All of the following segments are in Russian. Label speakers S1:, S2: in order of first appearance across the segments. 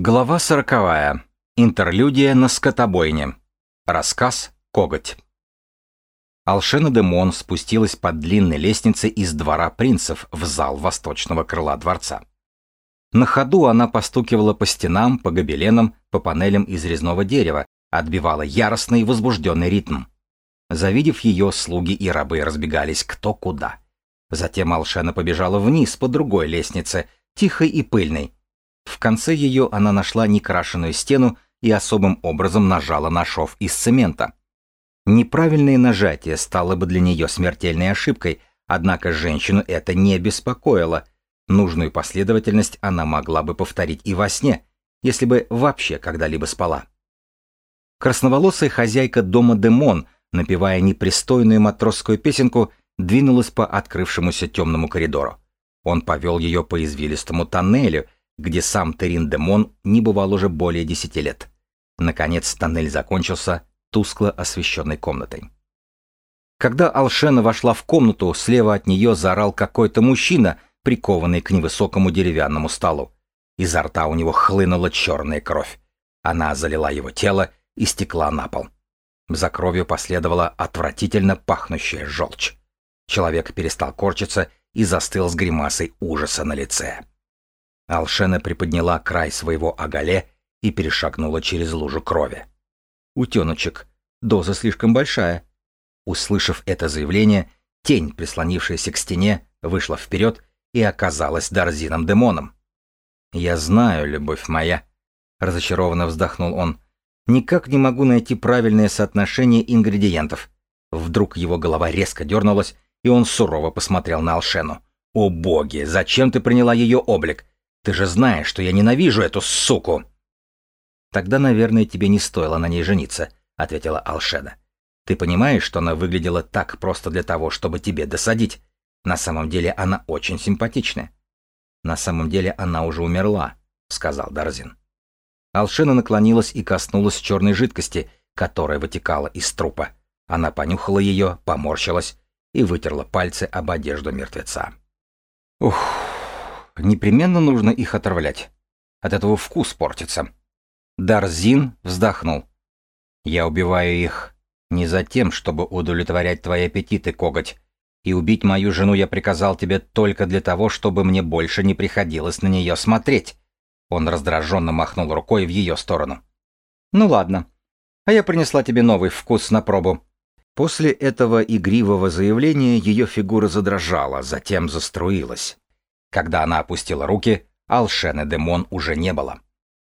S1: Глава сороковая. Интерлюдия на скотобойне. Рассказ «Коготь». Алшена де Мон спустилась по длинной лестнице из двора принцев в зал восточного крыла дворца. На ходу она постукивала по стенам, по гобеленам, по панелям из резного дерева, отбивала яростный возбужденный ритм. Завидев ее, слуги и рабы разбегались кто куда. Затем Алшена побежала вниз по другой лестнице, тихой и пыльной, в конце ее она нашла некрашенную стену и особым образом нажала на шов из цемента. Неправильное нажатие стало бы для нее смертельной ошибкой, однако женщину это не беспокоило. Нужную последовательность она могла бы повторить и во сне, если бы вообще когда-либо спала. Красноволосая хозяйка дома Демон, напевая непристойную матросскую песенку, двинулась по открывшемуся темному коридору. Он повел ее по извилистому тоннелю, где сам Терин Демон не бывал уже более десяти лет. Наконец тоннель закончился тускло освещенной комнатой. Когда Алшена вошла в комнату, слева от нее заорал какой-то мужчина, прикованный к невысокому деревянному столу. Изо рта у него хлынула черная кровь. Она залила его тело и стекла на пол. За кровью последовала отвратительно пахнущая желчь. Человек перестал корчиться и застыл с гримасой ужаса на лице. Алшена приподняла край своего оголе и перешагнула через лужу крови. «Утеночек, доза слишком большая». Услышав это заявление, тень, прислонившаяся к стене, вышла вперед и оказалась Дарзином-демоном. «Я знаю, любовь моя», — разочарованно вздохнул он, — «никак не могу найти правильное соотношение ингредиентов». Вдруг его голова резко дернулась, и он сурово посмотрел на Алшену. «О боги, зачем ты приняла ее облик? Ты же знаешь, что я ненавижу эту суку!» «Тогда, наверное, тебе не стоило на ней жениться», — ответила Алшеда. «Ты понимаешь, что она выглядела так просто для того, чтобы тебе досадить? На самом деле она очень симпатичная». «На самом деле она уже умерла», — сказал Дарзин. Алшена наклонилась и коснулась черной жидкости, которая вытекала из трупа. Она понюхала ее, поморщилась и вытерла пальцы об одежду мертвеца. «Ух!» Непременно нужно их отравлять. От этого вкус портится. Дарзин вздохнул. Я убиваю их не за тем, чтобы удовлетворять твои аппетиты, коготь. И убить мою жену я приказал тебе только для того, чтобы мне больше не приходилось на нее смотреть. Он раздраженно махнул рукой в ее сторону. Ну ладно. А я принесла тебе новый вкус на пробу. После этого игривого заявления ее фигура задрожала, затем заструилась. Когда она опустила руки, Алшены Демон уже не было.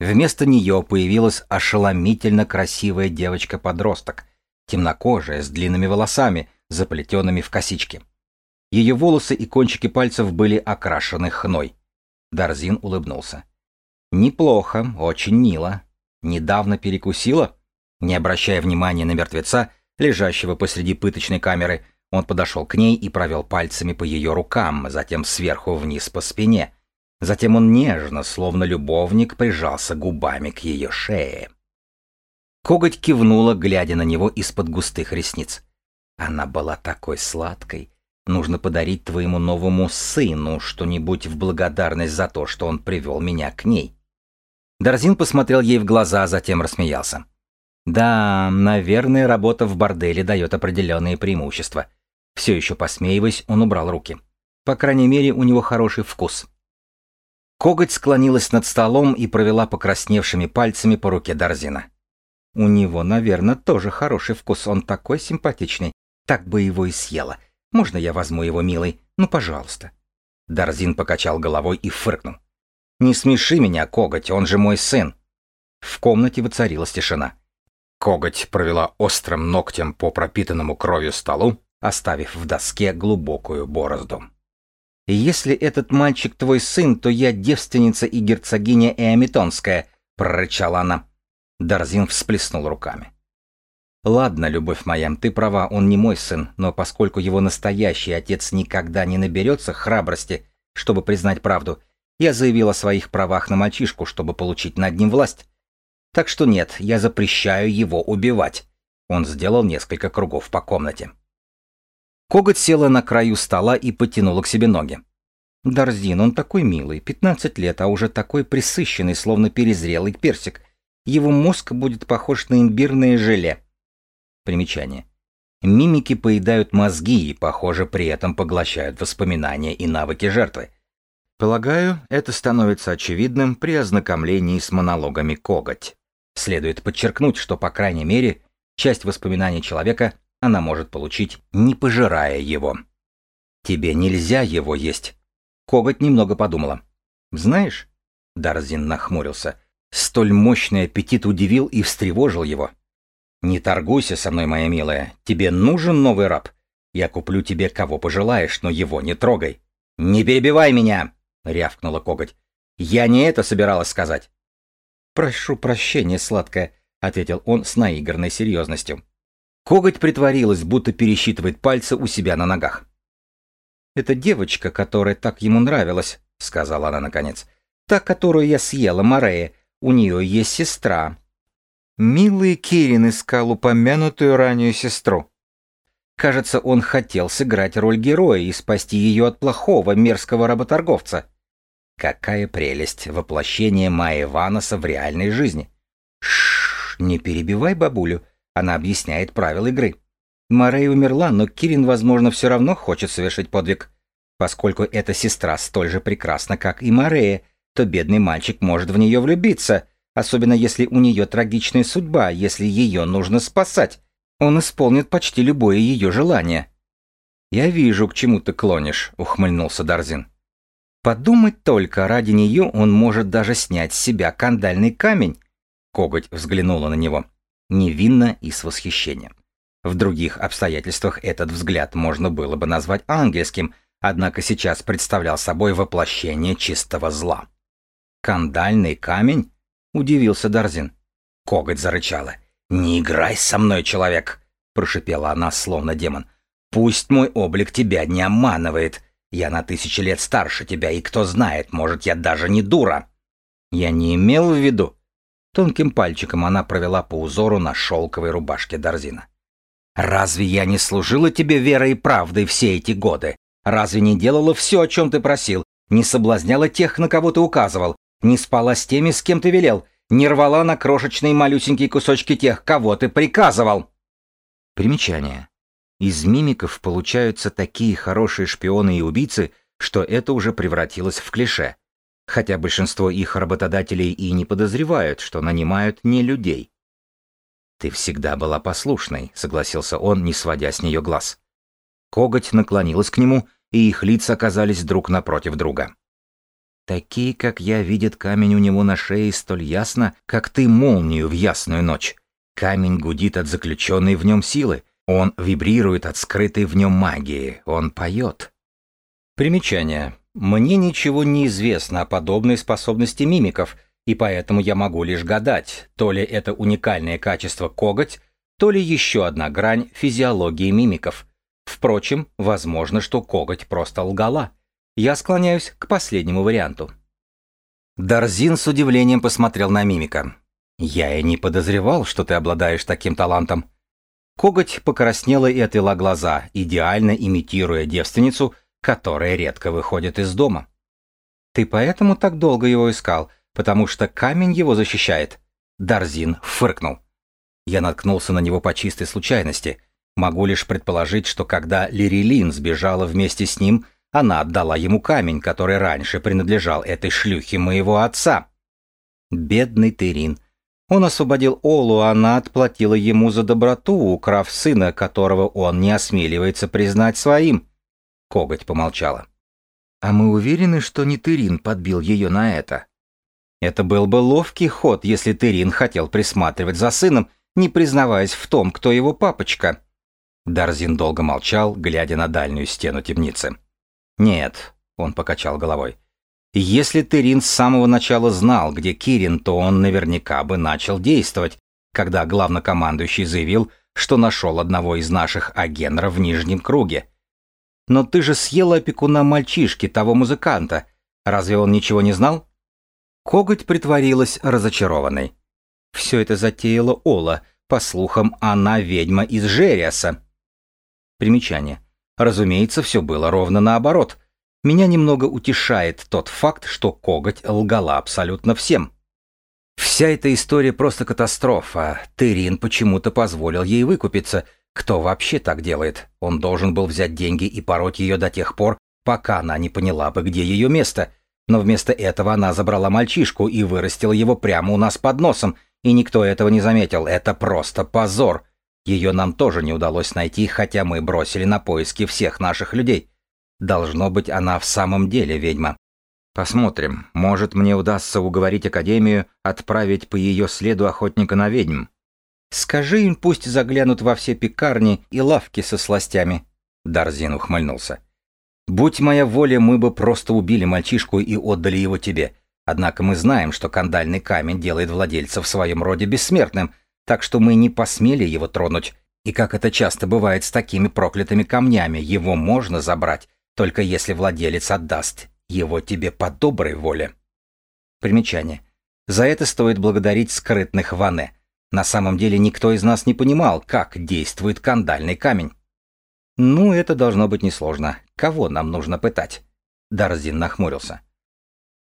S1: Вместо нее появилась ошеломительно красивая девочка-подросток, темнокожая, с длинными волосами, заплетенными в косички. Ее волосы и кончики пальцев были окрашены хной. Дарзин улыбнулся. «Неплохо, очень мило. Недавно перекусила?» Не обращая внимания на мертвеца, лежащего посреди пыточной камеры, он подошел к ней и провел пальцами по ее рукам, затем сверху вниз по спине. Затем он нежно, словно любовник, прижался губами к ее шее. Коготь кивнула, глядя на него из-под густых ресниц. Она была такой сладкой. Нужно подарить твоему новому сыну что-нибудь в благодарность за то, что он привел меня к ней. Дарзин посмотрел ей в глаза, затем рассмеялся. Да, наверное, работа в борделе дает определенные преимущества. Все еще посмеиваясь, он убрал руки. По крайней мере, у него хороший вкус. Коготь склонилась над столом и провела покрасневшими пальцами по руке Дарзина. У него, наверное, тоже хороший вкус, он такой симпатичный. Так бы его и съела. Можно я возьму его, милый? Ну, пожалуйста. Дарзин покачал головой и фыркнул. «Не смеши меня, Коготь, он же мой сын!» В комнате воцарилась тишина. Коготь провела острым ногтем по пропитанному кровью столу, оставив в доске глубокую борозду. «Если этот мальчик твой сын, то я девственница и герцогиня Эомитонская», — прорычала она. Дарзин всплеснул руками. «Ладно, любовь моя, ты права, он не мой сын, но поскольку его настоящий отец никогда не наберется храбрости, чтобы признать правду, я заявил о своих правах на мальчишку, чтобы получить над ним власть. Так что нет, я запрещаю его убивать». Он сделал несколько кругов по комнате. Коготь села на краю стола и потянула к себе ноги. Дарзин, он такой милый, 15 лет, а уже такой присыщенный, словно перезрелый персик. Его мозг будет похож на имбирное желе. Примечание. Мимики поедают мозги и, похоже, при этом поглощают воспоминания и навыки жертвы. Полагаю, это становится очевидным при ознакомлении с монологами коготь. Следует подчеркнуть, что, по крайней мере, часть воспоминаний человека она может получить, не пожирая его. Тебе нельзя его есть. Коготь немного подумала. Знаешь, Дарзин нахмурился, столь мощный аппетит удивил и встревожил его. Не торгуйся со мной, моя милая, тебе нужен новый раб. Я куплю тебе кого пожелаешь, но его не трогай. Не перебивай меня, рявкнула коготь. Я не это собиралась сказать. Прошу прощения, сладкая, ответил он с наигранной серьезностью. Коготь притворилась, будто пересчитывает пальцы у себя на ногах. «Это девочка, которая так ему нравилась», — сказала она наконец. «Та, которую я съела, Морея. У нее есть сестра». Милый Кирин искал упомянутую ранее сестру. Кажется, он хотел сыграть роль героя и спасти ее от плохого, мерзкого работорговца. Какая прелесть воплощение Майи Ваноса в реальной жизни. Шш, не перебивай бабулю, она объясняет правила игры. Морей умерла, но Кирин, возможно, все равно хочет совершить подвиг. Поскольку эта сестра столь же прекрасна, как и Морея, то бедный мальчик может в нее влюбиться, особенно если у нее трагичная судьба, если ее нужно спасать. Он исполнит почти любое ее желание. «Я вижу, к чему ты клонишь», — ухмыльнулся Дарзин. «Подумать только, ради нее он может даже снять с себя кандальный камень». Коготь взглянула на него невинно и с восхищением. В других обстоятельствах этот взгляд можно было бы назвать ангельским, однако сейчас представлял собой воплощение чистого зла. «Кандальный камень?» — удивился Дарзин. Коготь зарычала. «Не играй со мной, человек!» — прошипела она, словно демон. «Пусть мой облик тебя не обманывает. Я на тысячи лет старше тебя, и кто знает, может, я даже не дура». «Я не имел в виду», Тонким пальчиком она провела по узору на шелковой рубашке Дарзина. «Разве я не служила тебе верой и правдой все эти годы? Разве не делала все, о чем ты просил? Не соблазняла тех, на кого ты указывал? Не спала с теми, с кем ты велел? Не рвала на крошечные малюсенькие кусочки тех, кого ты приказывал?» Примечание. Из мимиков получаются такие хорошие шпионы и убийцы, что это уже превратилось в клише хотя большинство их работодателей и не подозревают, что нанимают не людей. «Ты всегда была послушной», — согласился он, не сводя с нее глаз. Коготь наклонилась к нему, и их лица оказались друг напротив друга. «Такие, как я, видят камень у него на шее столь ясно, как ты молнию в ясную ночь. Камень гудит от заключенной в нем силы, он вибрирует от скрытой в нем магии, он поет». Примечание. Мне ничего не известно о подобной способности мимиков, и поэтому я могу лишь гадать, то ли это уникальное качество коготь, то ли еще одна грань физиологии мимиков. Впрочем, возможно, что коготь просто лгала. Я склоняюсь к последнему варианту. Дарзин с удивлением посмотрел на мимика. «Я и не подозревал, что ты обладаешь таким талантом». Коготь покраснела и отвела глаза, идеально имитируя девственницу, которая редко выходит из дома. Ты поэтому так долго его искал, потому что камень его защищает. Дарзин фыркнул. Я наткнулся на него по чистой случайности. Могу лишь предположить, что когда Лирилин сбежала вместе с ним, она отдала ему камень, который раньше принадлежал этой шлюхе моего отца. Бедный Терин. Он освободил Олу, а она отплатила ему за доброту, украв сына, которого он не осмеливается признать своим. Коготь помолчала. «А мы уверены, что не Тырин подбил ее на это?» «Это был бы ловкий ход, если Тырин хотел присматривать за сыном, не признаваясь в том, кто его папочка». Дарзин долго молчал, глядя на дальнюю стену темницы. «Нет», — он покачал головой. «Если Тырин с самого начала знал, где Кирин, то он наверняка бы начал действовать, когда главнокомандующий заявил, что нашел одного из наших агенров в Нижнем круге. Но ты же съела опекуна мальчишки, того музыканта. Разве он ничего не знал? Коготь притворилась разочарованной. Все это затеяла Ола. По слухам, она ведьма из Жериаса. Примечание. Разумеется, все было ровно наоборот. Меня немного утешает тот факт, что коготь лгала абсолютно всем. Вся эта история просто катастрофа. Терин почему-то позволил ей выкупиться. Кто вообще так делает? Он должен был взять деньги и пороть ее до тех пор, пока она не поняла бы, где ее место. Но вместо этого она забрала мальчишку и вырастила его прямо у нас под носом, и никто этого не заметил. Это просто позор. Ее нам тоже не удалось найти, хотя мы бросили на поиски всех наших людей. Должно быть, она в самом деле ведьма. Посмотрим, может мне удастся уговорить Академию отправить по ее следу охотника на ведьм. Скажи им, пусть заглянут во все пекарни и лавки со сластями. Дарзин ухмыльнулся. Будь моя воля, мы бы просто убили мальчишку и отдали его тебе. Однако мы знаем, что кандальный камень делает владельца в своем роде бессмертным, так что мы не посмели его тронуть. И как это часто бывает с такими проклятыми камнями, его можно забрать, только если владелец отдаст его тебе по доброй воле. Примечание. За это стоит благодарить скрытных Ване. На самом деле никто из нас не понимал, как действует кандальный камень. Ну, это должно быть несложно. Кого нам нужно пытать? Дарзин нахмурился.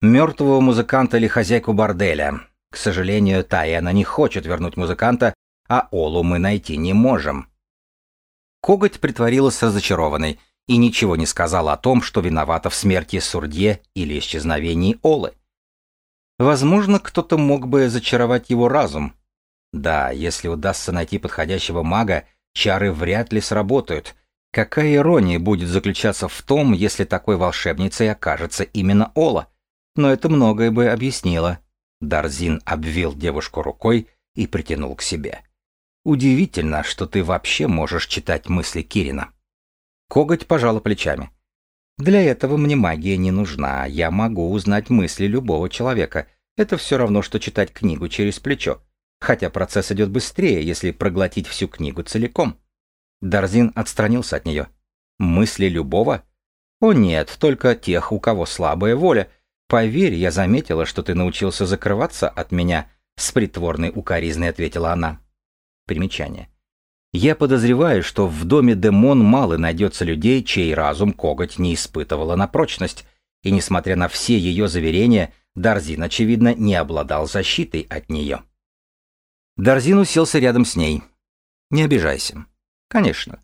S1: Мертвого музыканта или хозяйку борделя. К сожалению, Тайана не хочет вернуть музыканта, а Олу мы найти не можем. Коготь притворилась разочарованной и ничего не сказала о том, что виновата в смерти Сурдье или исчезновении Олы. Возможно, кто-то мог бы зачаровать его разум. Да, если удастся найти подходящего мага, чары вряд ли сработают. Какая ирония будет заключаться в том, если такой волшебницей окажется именно Ола? Но это многое бы объяснило. Дарзин обвил девушку рукой и притянул к себе. Удивительно, что ты вообще можешь читать мысли Кирина. Коготь пожала плечами. Для этого мне магия не нужна, я могу узнать мысли любого человека. Это все равно, что читать книгу через плечо. Хотя процесс идет быстрее, если проглотить всю книгу целиком. Дарзин отстранился от нее. Мысли любого? О нет, только тех, у кого слабая воля. Поверь, я заметила, что ты научился закрываться от меня, с притворной укоризной ответила она. Примечание. Я подозреваю, что в доме Демон мало найдется людей, чей разум коготь не испытывала на прочность, и, несмотря на все ее заверения, Дарзин, очевидно, не обладал защитой от нее. Дарзин уселся рядом с ней. «Не обижайся». «Конечно.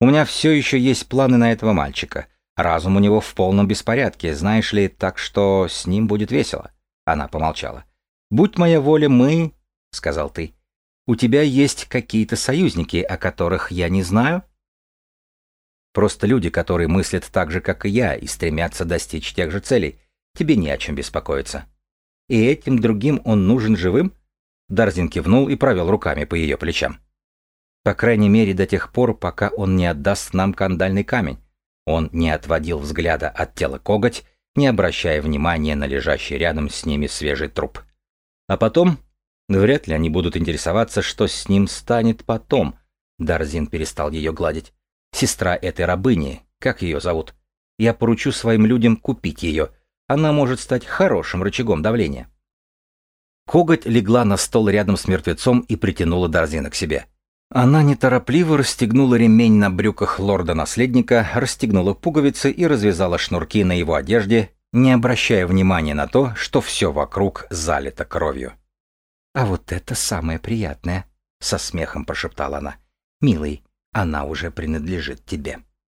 S1: У меня все еще есть планы на этого мальчика. Разум у него в полном беспорядке, знаешь ли, так что с ним будет весело». Она помолчала. «Будь моя воля, мы...» — сказал ты. У тебя есть какие-то союзники, о которых я не знаю? Просто люди, которые мыслят так же, как и я, и стремятся достичь тех же целей. Тебе не о чем беспокоиться. И этим другим он нужен живым? Дарзин кивнул и провел руками по ее плечам. По крайней мере, до тех пор, пока он не отдаст нам кандальный камень. Он не отводил взгляда от тела коготь, не обращая внимания на лежащий рядом с ними свежий труп. А потом Вряд ли они будут интересоваться, что с ним станет потом. Дарзин перестал ее гладить. Сестра этой рабыни, как ее зовут? Я поручу своим людям купить ее. Она может стать хорошим рычагом давления. Коготь легла на стол рядом с мертвецом и притянула Дарзина к себе. Она неторопливо расстегнула ремень на брюках лорда-наследника, расстегнула пуговицы и развязала шнурки на его одежде, не обращая внимания на то, что все вокруг залито кровью. «А вот это самое приятное», — со смехом прошептала она. «Милый, она уже принадлежит тебе».